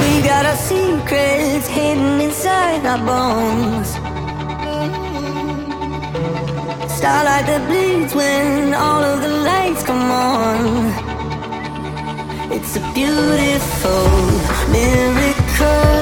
We got our secrets hidden inside our bones. Starlight that bleeds when all of the lights come on. It's a beautiful miracle.